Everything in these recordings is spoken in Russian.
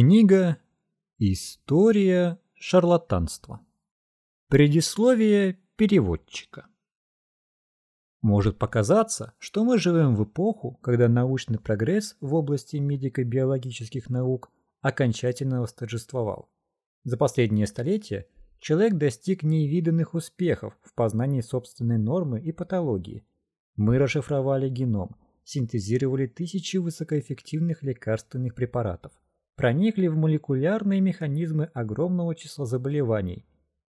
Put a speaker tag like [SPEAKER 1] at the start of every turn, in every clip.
[SPEAKER 1] Книга «История шарлатанства». Предисловие переводчика. Может показаться, что мы живем в эпоху, когда научный прогресс в области медико-биологических наук окончательно восторжествовал. За последние столетия человек достиг невиданных успехов в познании собственной нормы и патологии. Мы расшифровали геном, синтезировали тысячи высокоэффективных лекарственных препаратов, проникли в молекулярные механизмы огромного числа заболеваний.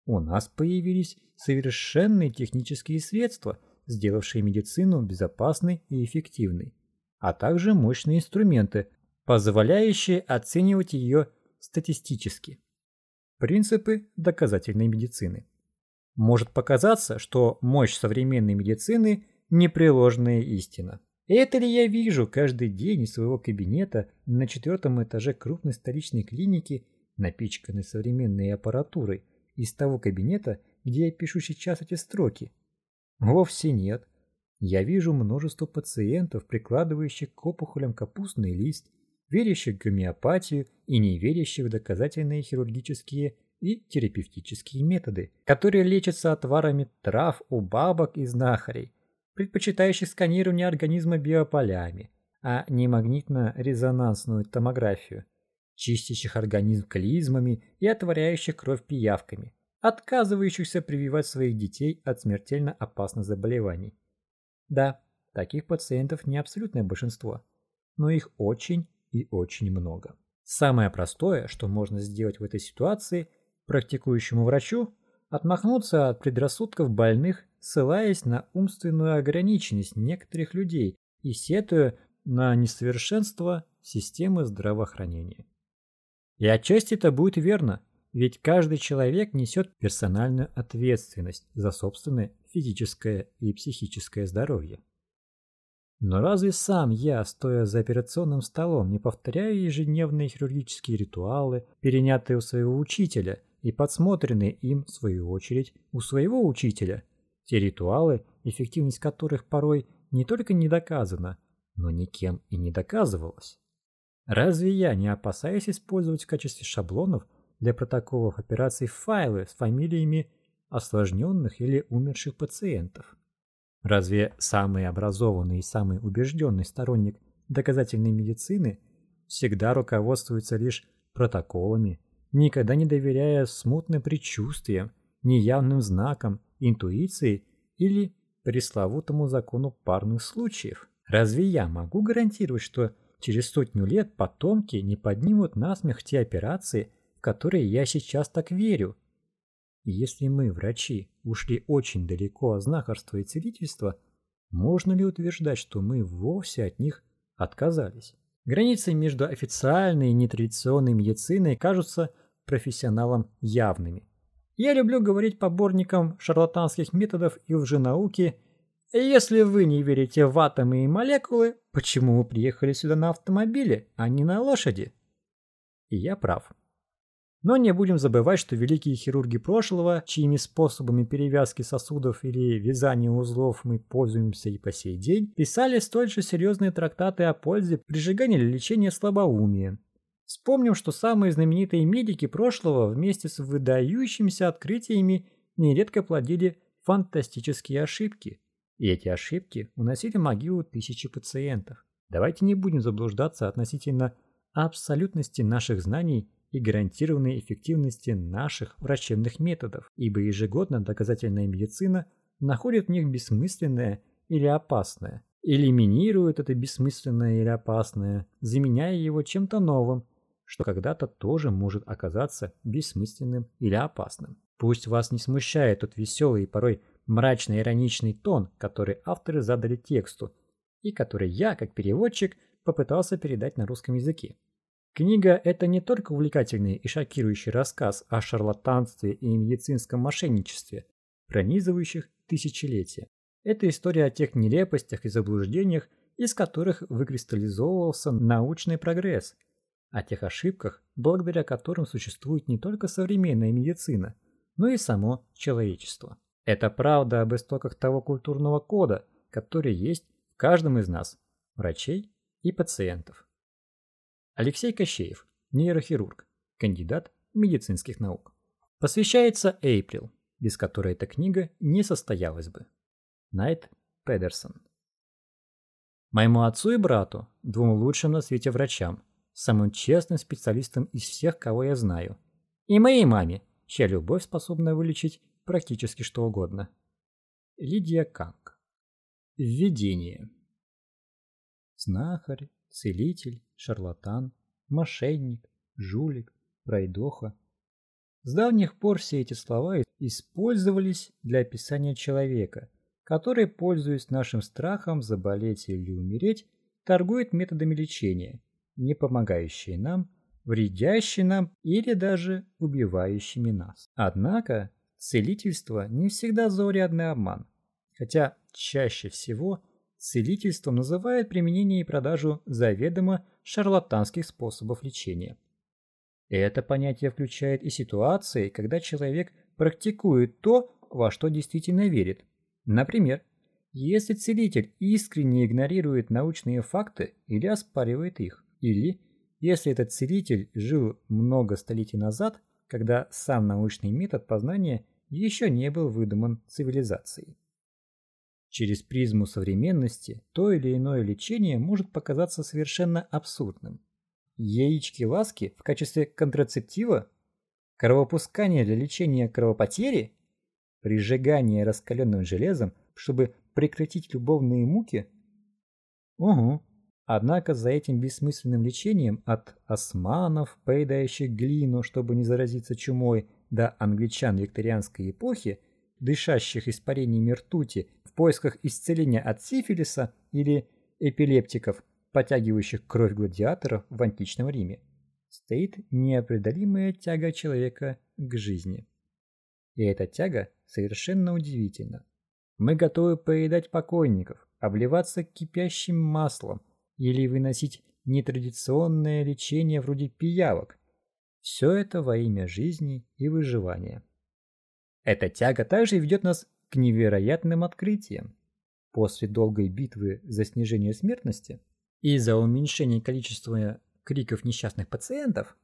[SPEAKER 1] У нас появились совершенные технические средства, сделавшие медицину безопасной и эффективной, а также мощные инструменты, позволяющие оценивать ее статистически. Принципы доказательной медицины. Может показаться, что мощь современной медицины – непреложная истина. Это ли я вижу каждый день из своего кабинета на четвертом этаже крупной столичной клиники, напичканной современной аппаратурой, из того кабинета, где я пишу сейчас эти строки? Вовсе нет. Я вижу множество пациентов, прикладывающих к опухолям капустный лист, верящих в гомеопатию и не верящих в доказательные хирургические и терапевтические методы, которые лечатся отварами трав у бабок и знахарей, предпочитающих сканирование организма биополями, а не магнитно-резонансную томографию, чистящих организм клизмами и отворяющих кровь пиявками, отказывающихся прививать своих детей от смертельно опасных заболеваний. Да, таких пациентов не абсолютное большинство, но их очень и очень много. Самое простое, что можно сделать в этой ситуации, практикующему врачу, отмахнуться от предрассудков больных, ссылаясь на умственную ограниченность некоторых людей и сетуя на несовершенство системы здравоохранения. И отчасти это будет верно, ведь каждый человек несет персональную ответственность за собственное физическое и психическое здоровье. Но разве сам я, стоя за операционным столом, не повторяю ежедневные хирургические ритуалы, перенятые у своего учителя и подсмотренные им, в свою очередь, у своего учителя? Те ритуалы, эффективность которых порой не только не доказана, но никем и не доказывалась. Разве я не опасаюсь использовать в качестве шаблонов для протоколов операций файлы с фамилиями осложненных или умерших пациентов? Разве самый образованный и самый убежденный сторонник доказательной медицины всегда руководствуется лишь протоколами, никогда не доверяя смутным предчувствиям, неявным знакам, интуиции или пресловутому закону парных случаев? Разве я могу гарантировать, что через сотню лет потомки не поднимут насмех те операции, в которые я сейчас так верю, если мы, врачи, ушли очень далеко от знахарства и целительства, можно ли утверждать, что мы вовсе от них отказались? Границы между официальной и нетрадиционной медициной кажутся профессионалам явными. Я люблю говорить поборникам шарлатанских методов и лженауки «Если вы не верите в атомы и молекулы, почему вы приехали сюда на автомобиле, а не на лошади?» И я прав. Но не будем забывать, что великие хирурги прошлого, чьими способами перевязки сосудов или вязания узлов мы пользуемся и по сей день, писали столь же серьезные трактаты о пользе прижигания или лечения слабоумия. Вспомним, что самые знаменитые медики прошлого вместе с выдающимися открытиями нередко плодили фантастические ошибки. И эти ошибки уносили могилу тысячи пациентов. Давайте не будем заблуждаться относительно абсолютности наших знаний и гарантированной эффективности наших врачебных методов, ибо ежегодно доказательная медицина находит в них бессмысленное или опасное, элиминирует это бессмысленное или опасное, заменяя его чем-то новым, что когда-то тоже может оказаться бессмысленным или опасным. Пусть вас не смущает тот веселый и порой мрачно-ироничный тон, который авторы задали тексту, и который я, как переводчик, попытался передать на русском языке. Книга – это не только увлекательный и шокирующий рассказ о шарлатанстве и медицинском мошенничестве, пронизывающих тысячелетия. Это история о тех нелепостях и заблуждениях, из которых выкристаллизовывался научный прогресс, о тех ошибках, благодаря которым существует не только современная медицина, но и само человечество. Это правда об истоках того культурного кода, который есть в каждом из нас, врачей и пациентов. Алексей Кощеев. нейрохирург, кандидат медицинских наук. Посвящается Эйприл, без которой эта книга не состоялась бы. Найт Педерсон. Моему отцу и брату, двум лучшим на свете врачам, самым честным специалистам из всех, кого я знаю. И моей маме, чья любовь способна вылечить практически что угодно. Лидия Канг. Введение. Знахарь, целитель, шарлатан, мошенник, жулик, пройдоха. С давних пор все эти слова использовались для описания человека, который, пользуясь нашим страхом заболеть или умереть, торгует методами лечения, не помогающие нам, вредящие нам или даже убивающими нас. Однако целительство не всегда заурядный обман, хотя чаще всего целительством называют применение и продажу заведомо шарлатанских способов лечения. Это понятие включает и ситуации, когда человек практикует то, во что действительно верит. Например, если целитель искренне игнорирует научные факты или оспаривает их, или если этот целитель жил много столетий назад, когда сам научный метод познания еще не был выдуман цивилизацией. Через призму современности то или иное лечение может показаться совершенно абсурдным. Яички ласки в качестве контрацептива? Кровопускание для лечения кровопотери? Прижигание раскаленным железом, чтобы прекратить любовные муки? Угу. Однако за этим бессмысленным лечением от османов, поедающих глину, чтобы не заразиться чумой, до англичан викторианской эпохи, дышащих испарениями ртути в поисках исцеления от сифилиса или эпилептиков, потягивающих кровь гладиаторов в античном Риме, стоит неопределимая тяга человека к жизни. И эта тяга совершенно удивительна. Мы готовы поедать покойников, обливаться кипящим маслом или выносить нетрадиционное лечение вроде пиявок. Все это во имя жизни и выживания. Эта тяга также ведет нас к невероятным открытиям. После долгой битвы за снижение смертности и за уменьшение количества криков несчастных пациентов,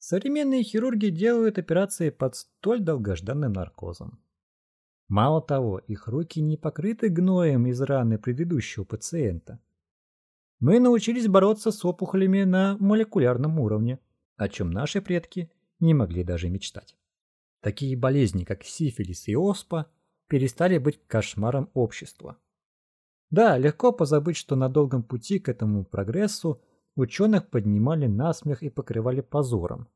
[SPEAKER 1] современные хирурги делают операции под столь долгожданным наркозом. Мало того, их руки не покрыты гноем из раны предыдущего пациента. Мы научились бороться с опухолями на молекулярном уровне, о чем наши предки не могли даже мечтать. Такие болезни, как сифилис и оспа, перестали быть кошмаром общества. Да, легко позабыть, что на долгом пути к этому прогрессу ученых поднимали насмех и покрывали позором,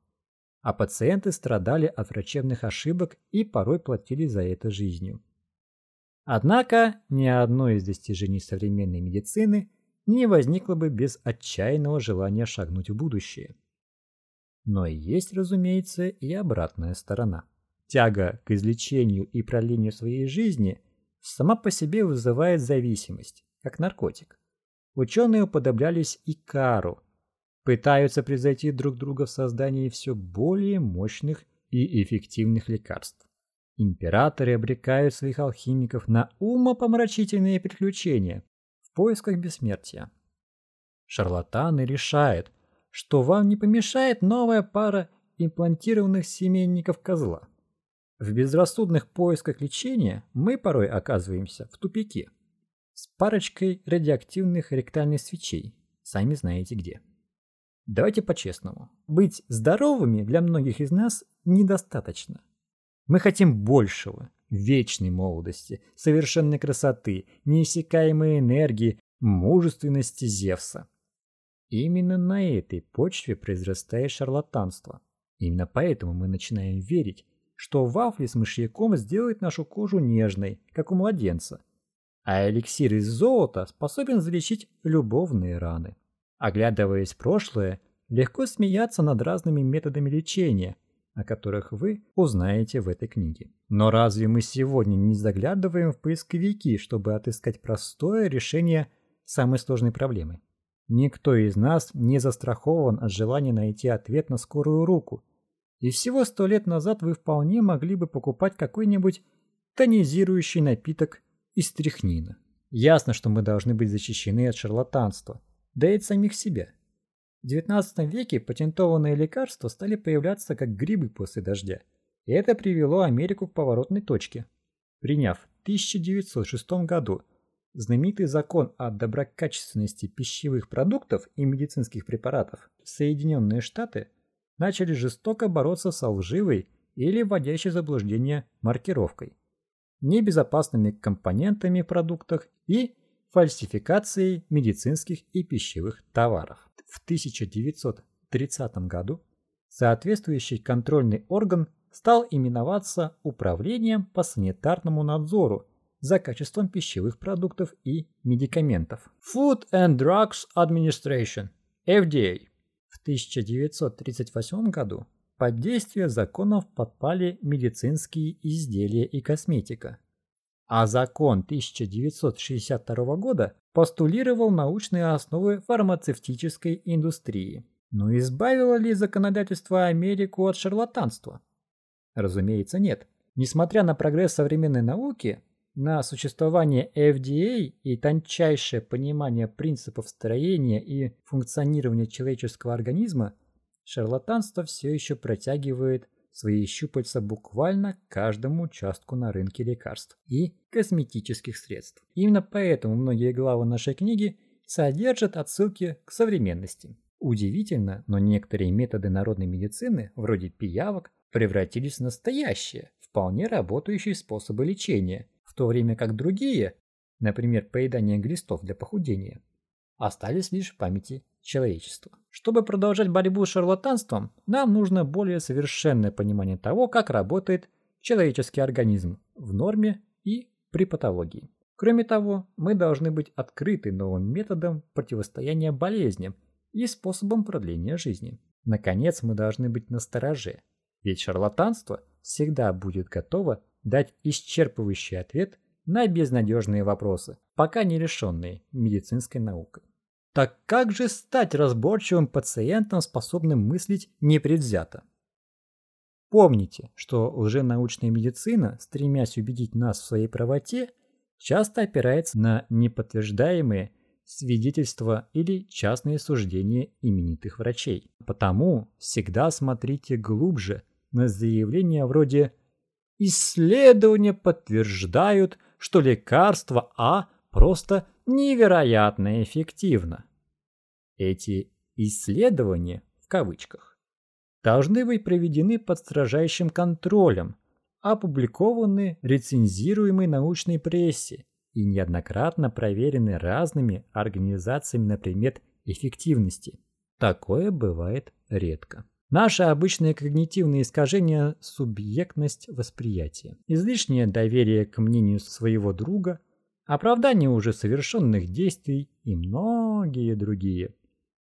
[SPEAKER 1] а пациенты страдали от врачебных ошибок и порой платили за это жизнью. Однако ни одно из достижений современной медицины не возникло бы без отчаянного желания шагнуть в будущее. Но есть, разумеется, и обратная сторона. Тяга к излечению и пролению своей жизни сама по себе вызывает зависимость, как наркотик. Ученые уподоблялись Икару, пытаются превзойти друг друга в создании все более мощных и эффективных лекарств. Императоры обрекают своих алхимиков на умопомрачительные приключения в поисках бессмертия. Шарлатаны решают, что вам не помешает новая пара имплантированных семейников козла. В безрассудных поисках лечения мы порой оказываемся в тупике. С парочкой радиоактивных ректальных свечей, сами знаете где. Давайте по-честному. Быть здоровыми для многих из нас недостаточно. Мы хотим большего, вечной молодости, совершенной красоты, неиссякаемой энергии, мужественности Зевса. Именно на этой почве произрастает шарлатанство. Именно поэтому мы начинаем верить, что вафли с мышьяком сделают нашу кожу нежной, как у младенца. А эликсир из золота способен залечить любовные раны. Оглядываясь в прошлое, легко смеяться над разными методами лечения, о которых вы узнаете в этой книге. Но разве мы сегодня не заглядываем в поисковики, чтобы отыскать простое решение самой сложной проблемы? Никто из нас не застрахован от желания найти ответ на скорую руку, и всего сто лет назад вы вполне могли бы покупать какой-нибудь тонизирующий напиток из стрихнина. Ясно, что мы должны быть защищены от шарлатанства, да и от самих себя. В XIX веке патентованные лекарства стали появляться как грибы после дождя. И это привело Америку к поворотной точке. Приняв в 1906 году знаменитый закон о доброкачественности пищевых продуктов и медицинских препаратов, Соединенные Штаты начали жестоко бороться со лживой или вводящей заблуждение маркировкой, небезопасными компонентами в продуктах и фальсификацией медицинских и пищевых товаров. В 1930 году соответствующий контрольный орган стал именоваться Управлением по санитарному надзору за качеством пищевых продуктов и медикаментов. Food and Drugs Administration, FDA. В 1938 году под действие законов подпали медицинские изделия и косметика. А закон 1962 года постулировал научные основы фармацевтической индустрии. Но избавило ли законодательство Америку от шарлатанства? Разумеется, нет. Несмотря на прогресс современной науки, на существование FDA и тончайшее понимание принципов строения и функционирования человеческого организма, шарлатанство все еще протягивает свои щупальца буквально каждому участку на рынке лекарств и косметических средств. Именно поэтому многие главы нашей книги содержат отсылки к современности. Удивительно, но некоторые методы народной медицины, вроде пиявок, превратились в настоящие, вполне работающие способы лечения, то время как другие, например, поедание глистов для похудения, остались лишь в памяти человечества. Чтобы продолжать борьбу с шарлатанством, нам нужно более совершенное понимание того, как работает человеческий организм в норме и при патологии. Кроме того, мы должны быть открыты новым методам противостояния болезням и способам продления жизни. Наконец, мы должны быть настороже, ведь шарлатанство всегда будет готово дать исчерпывающий ответ на безнадежные вопросы, пока не решенные медицинской наукой. Так как же стать разборчивым пациентом, способным мыслить непредвзято? Помните, что лженаучная медицина, стремясь убедить нас в своей правоте, часто опирается на неподтверждаемые свидетельства или частные суждения именитых врачей. Потому всегда смотрите глубже на заявления вроде «Исследования подтверждают, что лекарство А просто невероятно эффективно». Эти «исследования» в кавычках должны быть проведены под строжайшим контролем, опубликованы рецензируемой научной прессе и неоднократно проверены разными организациями на предмет эффективности. Такое бывает редко. Наши обычные когнитивные искажения – субъектность восприятия, излишнее доверие к мнению своего друга, оправдание уже совершенных действий и многие другие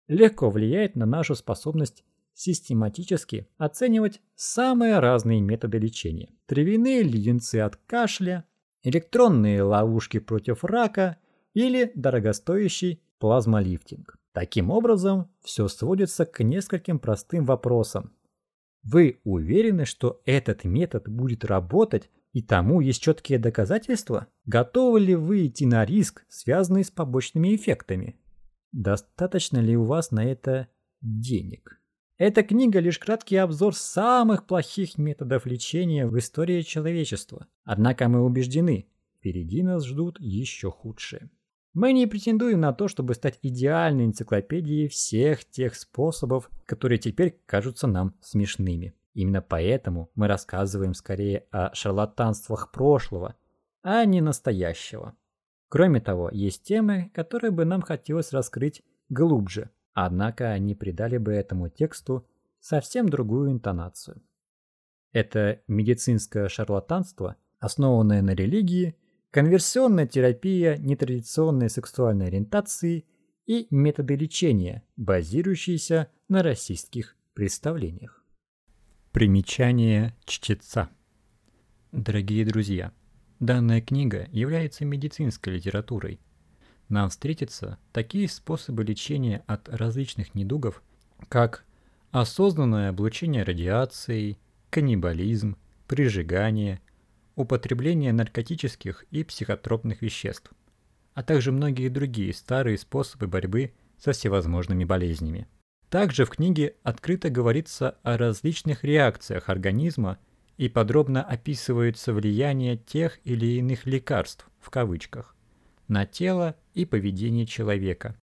[SPEAKER 1] легко влияет на нашу способность систематически оценивать самые разные методы лечения. Травяные леденцы от кашля, электронные ловушки против рака или дорогостоящий плазмолифтинг. Таким образом, все сводится к нескольким простым вопросам. Вы уверены, что этот метод будет работать и тому есть четкие доказательства? Готовы ли вы идти на риск, связанный с побочными эффектами? Достаточно ли у вас на это денег? Эта книга лишь краткий обзор самых плохих методов лечения в истории человечества. Однако мы убеждены, впереди нас ждут еще худшие. Мы не претендуем на то, чтобы стать идеальной энциклопедией всех тех способов, которые теперь кажутся нам смешными. Именно поэтому мы рассказываем скорее о шарлатанствах прошлого, а не настоящего. Кроме того, есть темы, которые бы нам хотелось раскрыть глубже, однако они придали бы этому тексту совсем другую интонацию. Это медицинское шарлатанство, основанное на религии – конверсионная терапия нетрадиционной сексуальной ориентации и методы лечения, базирующиеся на расистских представлениях. Примечание чтеца. Дорогие друзья, данная книга является медицинской литературой. Нам встретятся такие способы лечения от различных недугов, как осознанное облучение радиацией, каннибализм, прижигание – употребление наркотических и психотропных веществ, а также многие другие старые способы борьбы со всевозможными болезнями. Также в книге открыто говорится о различных реакциях организма и подробно описывается влияние тех или иных лекарств, в кавычках, на тело и поведение человека.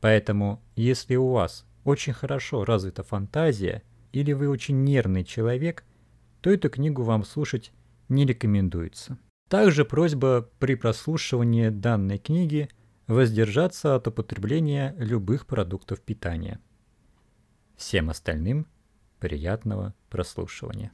[SPEAKER 1] Поэтому, если у вас очень хорошо развита фантазия или вы очень нервный человек, то эту книгу вам слушать не рекомендуется. Также просьба при прослушивании данной книги воздержаться от употребления любых продуктов питания. Всем остальным приятного прослушивания.